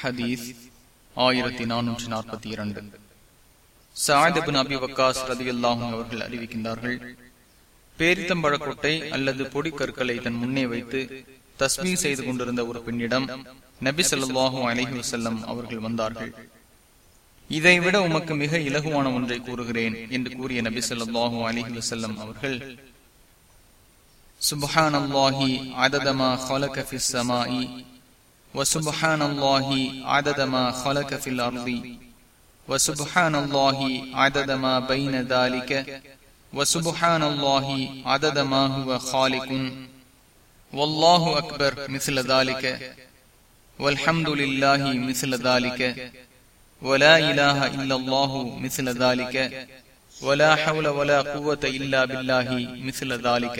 ஹதீஸ் ஆயிரத்தி நானூற்றி நாற்பத்தி இரண்டு. சாயதபின் அபி வக்காஸ் ரதியுல்லாஹும் அவர்கள் அறிவிக்கின்றார்கள் பேரித்தம்பழக்கொட்டை அல்லது பொடி தன் முன்னே வைத்து தஸ்மீ செய்து கொண்டிருந்த ஒரு பெண்ணிடம் நபி சொல்லாஹும் அலஹி வசல்லம் அவர்கள் வந்தார்கள். இதைவிட உமக்கு மிக இலகுவான ஒன்றை கூறுகிறேன் என்று கூறிய நபி சொல்லாஹும் அலஹி வசல்லம் அவர்கள் சுபஹான் அல்லாஹி அததமா وسبحان الله عدد ما خلق في الأرض وسبحان الله عدد ما بين ذلك وسبحان الله عدد ما هو خالق والله أكبر مثل ذلك والحمد لله مثل ذلك ولا إله إلا الله مثل ذلك ولا حول ولا قوة إلا بالله مثل ذلك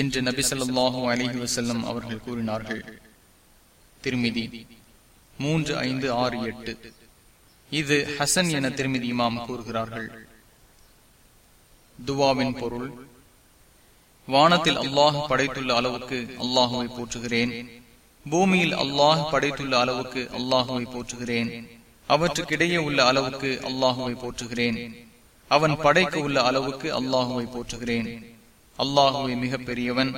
என்று நபி சொல்லாஹு அலஹி வசல்லம் அவர்கள் கூறினார்கள் திருமிதி. மூன்று ஐந்து ஆறு எட்டு. இது ஹசன் என திருமிதி இமாம் கூறுகிறார்கள். துவாவின் பொருள் வானத்தில் அல்லாஹ் படைத்துள்ள அளவுக்கு அல்லாஹுவை போற்றுகிறேன். பூமியில் அல்லாஹ் படைத்துள்ள அளவுக்கு அல்லாஹுவை போற்றுகிறேன். அவற்றுக்கிடையே உள்ள அளவுக்கு அல்லாஹுவை போற்றுகிறேன். அவன் படைக்க உள்ள அளவுக்கு அல்லாஹுவை போற்றுகிறேன். அல்லாஹுவை மிக பெரியவன்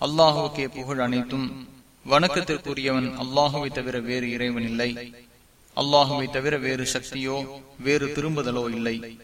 அல்லாஹுக்கே புகழ் அனைத்தும். வணக்கத்திற்குரியவன் அல்லாஹுவை தவிர வேறு இறைவன் இல்லை. அல்லாஹுவை தவிர வேறு சக்தியோ வேறு திரும்புதலோ இல்லை.